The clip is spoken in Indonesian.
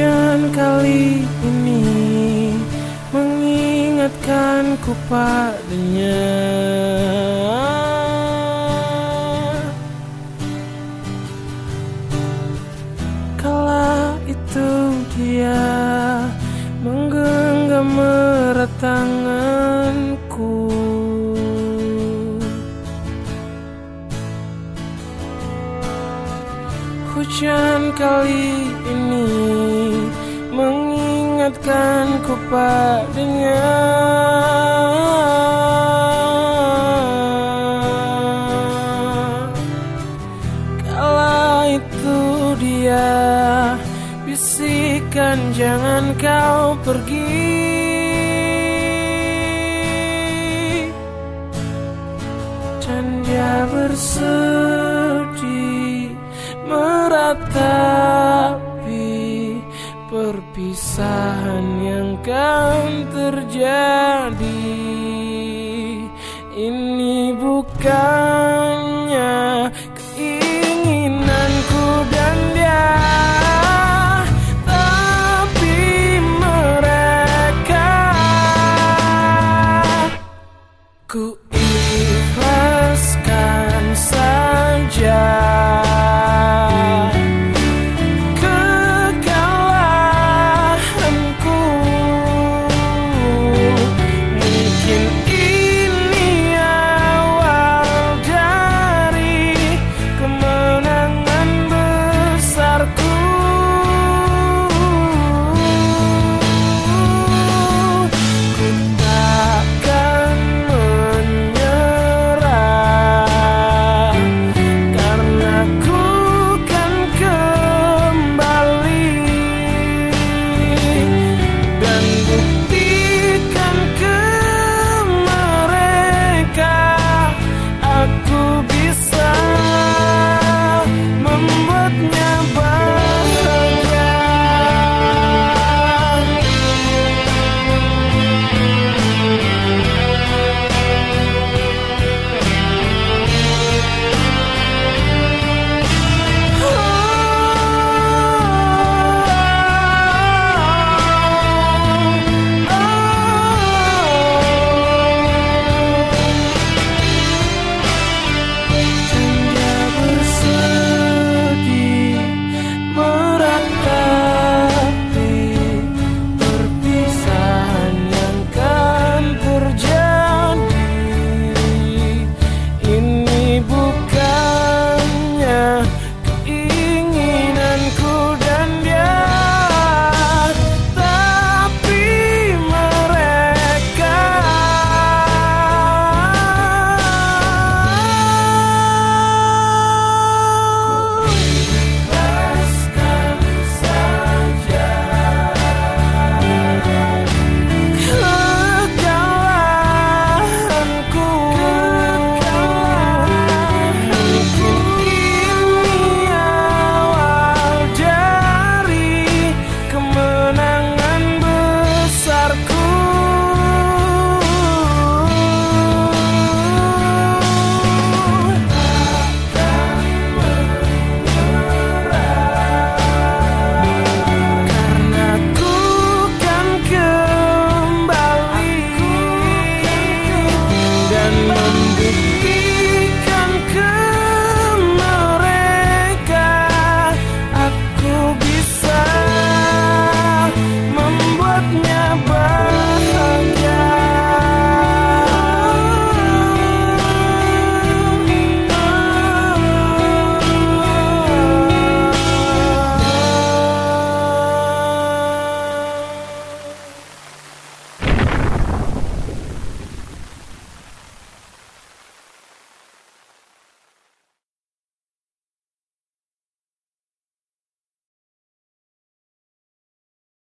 Hujan kali ini mengingatkanku padanya. hujan kali ini mengingatkan ku padanya. Kala itu dia bisikan jangan kau pergi. Dan dia tapi perpisahan yang kan terjadi ini bukan